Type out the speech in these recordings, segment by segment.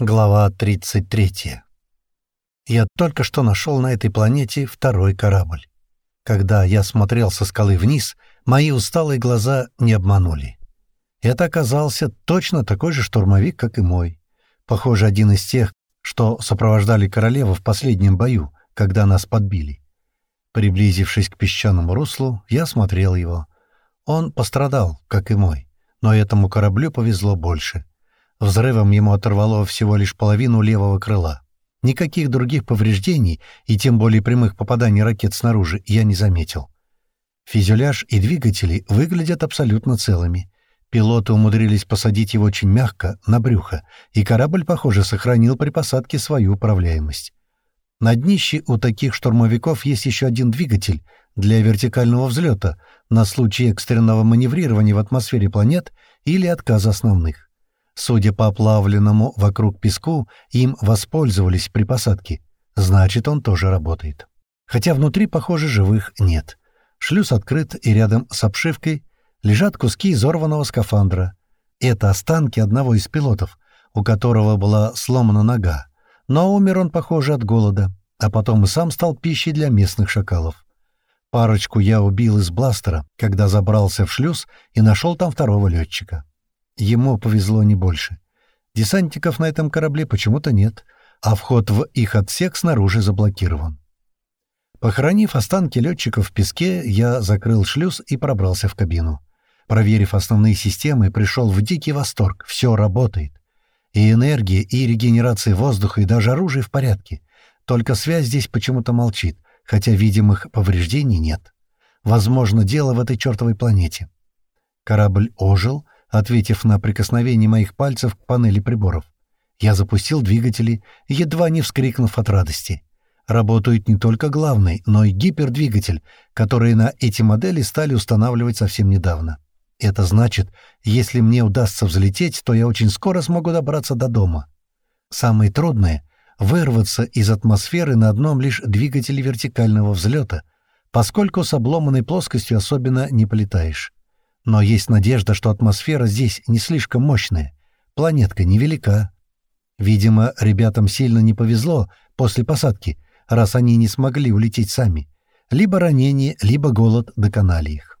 Глава 33. Я только что нашел на этой планете второй корабль. Когда я смотрел со скалы вниз, мои усталые глаза не обманули. Это оказался точно такой же штурмовик, как и мой. Похоже, один из тех, что сопровождали королеву в последнем бою, когда нас подбили. Приблизившись к песчаному руслу, я смотрел его. Он пострадал, как и мой, но этому кораблю повезло больше — Взрывом ему оторвало всего лишь половину левого крыла. Никаких других повреждений, и тем более прямых попаданий ракет снаружи, я не заметил. Фюзеляж и двигатели выглядят абсолютно целыми. Пилоты умудрились посадить его очень мягко, на брюхо, и корабль, похоже, сохранил при посадке свою управляемость. На днище у таких штурмовиков есть еще один двигатель для вертикального взлета на случай экстренного маневрирования в атмосфере планет или отказа основных. Судя по оплавленному вокруг песку, им воспользовались при посадке. Значит, он тоже работает. Хотя внутри, похоже, живых нет. Шлюз открыт, и рядом с обшивкой лежат куски изорванного скафандра. Это останки одного из пилотов, у которого была сломана нога. Но умер он, похоже, от голода, а потом и сам стал пищей для местных шакалов. Парочку я убил из бластера, когда забрался в шлюз и нашел там второго летчика. Ему повезло не больше. Десантников на этом корабле почему-то нет, а вход в их отсек снаружи заблокирован. Похоронив останки летчиков в песке, я закрыл шлюз и пробрался в кабину. Проверив основные системы, пришел в дикий восторг. Все работает. И энергия, и регенерация воздуха, и даже оружие в порядке. Только связь здесь почему-то молчит, хотя видимых повреждений нет. Возможно, дело в этой чертовой планете. Корабль ожил, ответив на прикосновение моих пальцев к панели приборов. Я запустил двигатели, едва не вскрикнув от радости. Работают не только главный, но и гипердвигатель, которые на эти модели стали устанавливать совсем недавно. Это значит, если мне удастся взлететь, то я очень скоро смогу добраться до дома. Самое трудное — вырваться из атмосферы на одном лишь двигателе вертикального взлета, поскольку с обломанной плоскостью особенно не полетаешь. Но есть надежда, что атмосфера здесь не слишком мощная. Планетка невелика. Видимо, ребятам сильно не повезло после посадки, раз они не смогли улететь сами. Либо ранение, либо голод доконали их.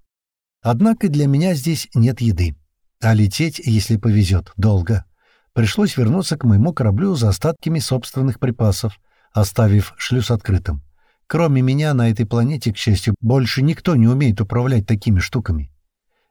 Однако для меня здесь нет еды. А лететь, если повезет, долго. Пришлось вернуться к моему кораблю за остатками собственных припасов, оставив шлюз открытым. Кроме меня на этой планете, к счастью, больше никто не умеет управлять такими штуками.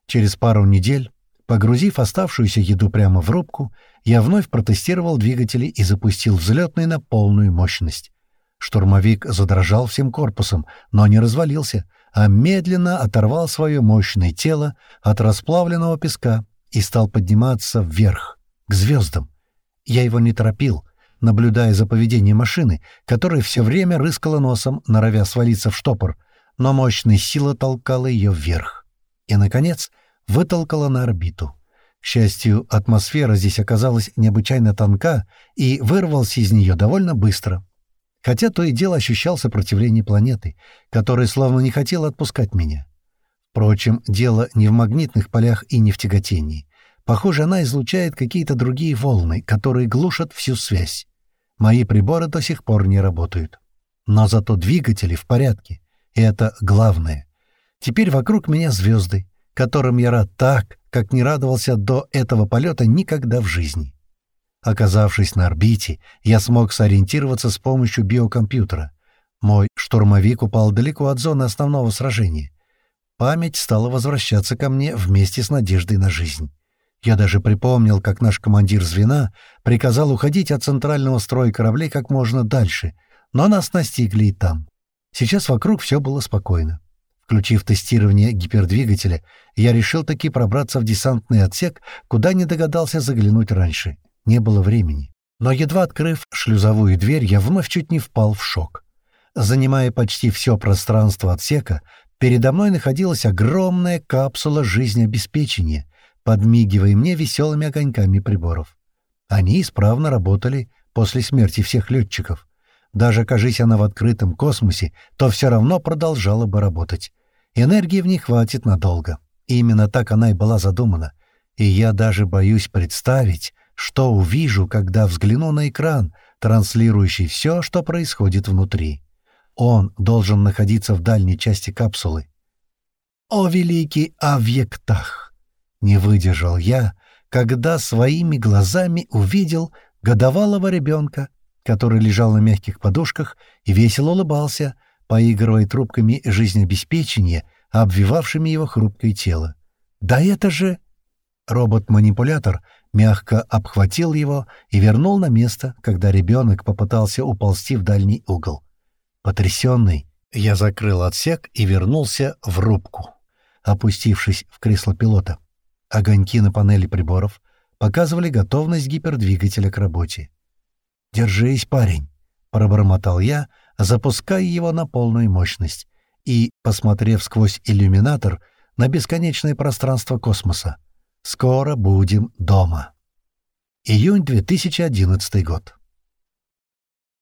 Через пару недель, погрузив оставшуюся еду прямо в рубку, я вновь протестировал двигатели и запустил взлетный на полную мощность. Штурмовик задрожал всем корпусом, но не развалился, а медленно оторвал свое мощное тело от расплавленного песка и стал подниматься вверх, к звездам. Я его не торопил, наблюдая за поведением машины, которая все время рыскала носом, норовя свалиться в штопор, но мощная сила толкала ее вверх и, наконец, вытолкала на орбиту. К счастью, атмосфера здесь оказалась необычайно тонка и вырвался из нее довольно быстро. Хотя то и дело ощущал сопротивление планеты, которая словно не хотела отпускать меня. Впрочем, дело не в магнитных полях и не в тяготении. Похоже, она излучает какие-то другие волны, которые глушат всю связь. Мои приборы до сих пор не работают. Но зато двигатели в порядке. И это главное. Теперь вокруг меня звезды, которым я рад так, как не радовался до этого полета никогда в жизни. Оказавшись на орбите, я смог сориентироваться с помощью биокомпьютера. Мой штурмовик упал далеко от зоны основного сражения. Память стала возвращаться ко мне вместе с надеждой на жизнь. Я даже припомнил, как наш командир звена приказал уходить от центрального строя кораблей как можно дальше, но нас настигли и там. Сейчас вокруг все было спокойно. Включив тестирование гипердвигателя, я решил таки пробраться в десантный отсек, куда не догадался заглянуть раньше. Не было времени. Но едва открыв шлюзовую дверь, я вновь чуть не впал в шок. Занимая почти все пространство отсека, передо мной находилась огромная капсула жизнеобеспечения, подмигивая мне веселыми огоньками приборов. Они исправно работали после смерти всех летчиков. Даже окажись она в открытом космосе, то все равно продолжала бы работать. Энергии в них хватит надолго. И именно так она и была задумана. И я даже боюсь представить, что увижу, когда взгляну на экран, транслирующий все, что происходит внутри. Он должен находиться в дальней части капсулы. «О, великий Авьектах!» — не выдержал я, когда своими глазами увидел годовалого ребенка, который лежал на мягких подушках и весело улыбался, поигрывая трубками жизнеобеспечения, обвивавшими его хрупкое тело. «Да это же...» Робот-манипулятор мягко обхватил его и вернул на место, когда ребенок попытался уползти в дальний угол. Потрясенный, я закрыл отсек и вернулся в рубку, опустившись в кресло пилота. Огоньки на панели приборов показывали готовность гипердвигателя к работе. «Держись, парень», — пробормотал я, запуская его на полную мощность и, посмотрев сквозь иллюминатор на бесконечное пространство космоса, «Скоро будем дома». Июнь 2011 год.